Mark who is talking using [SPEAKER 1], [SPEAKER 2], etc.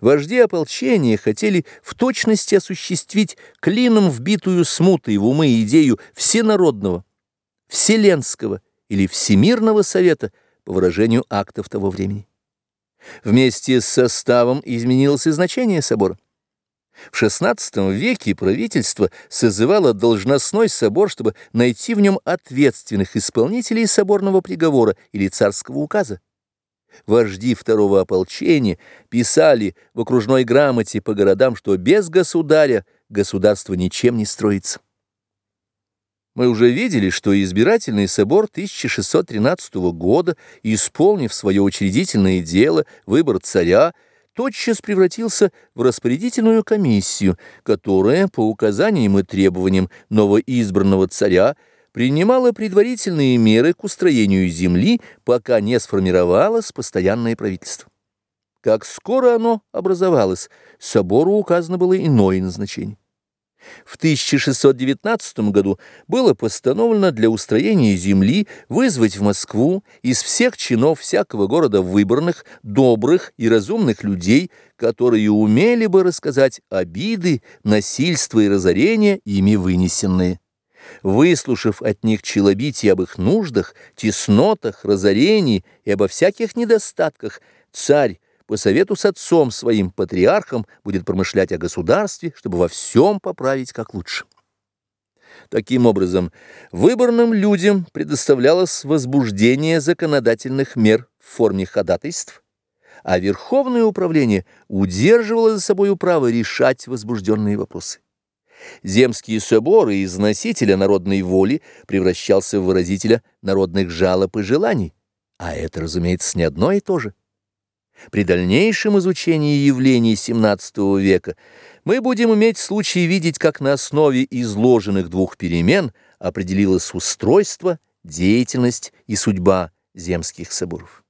[SPEAKER 1] Вожди ополчения хотели в точности осуществить клином вбитую смутой в умы идею всенародного, вселенского или всемирного совета по выражению актов того времени. Вместе с составом изменилось и значение собора. В XVI веке правительство созывало должностной собор, чтобы найти в нем ответственных исполнителей соборного приговора или царского указа вожди второго ополчения писали в окружной грамоте по городам, что без государя государство ничем не строится. Мы уже видели, что избирательный собор 1613 года, исполнив свое учредительное дело, выбор царя, тотчас превратился в распорядительную комиссию, которая, по указаниям и требованиям новоизбранного царя, принимала предварительные меры к устроению земли, пока не сформировалось постоянное правительство. Как скоро оно образовалось, собору указано было иное назначение. В 1619 году было постановлено для устроения земли вызвать в Москву из всех чинов всякого города выбранных, добрых и разумных людей, которые умели бы рассказать обиды, насильства и разорения, ими вынесенные. Выслушав от них челобитие об их нуждах, теснотах, разорении и обо всяких недостатках, царь по совету с отцом своим, патриархом, будет промышлять о государстве, чтобы во всем поправить как лучше. Таким образом, выборным людям предоставлялось возбуждение законодательных мер в форме ходатайств, а Верховное управление удерживало за собой право решать возбужденные вопросы. Земские соборы из носителя народной воли превращался в выразителя народных жалоб и желаний, а это, разумеется, не одно и то же. При дальнейшем изучении явлений XVII века мы будем иметь случай видеть, как на основе изложенных двух перемен определилось устройство, деятельность и судьба земских соборов.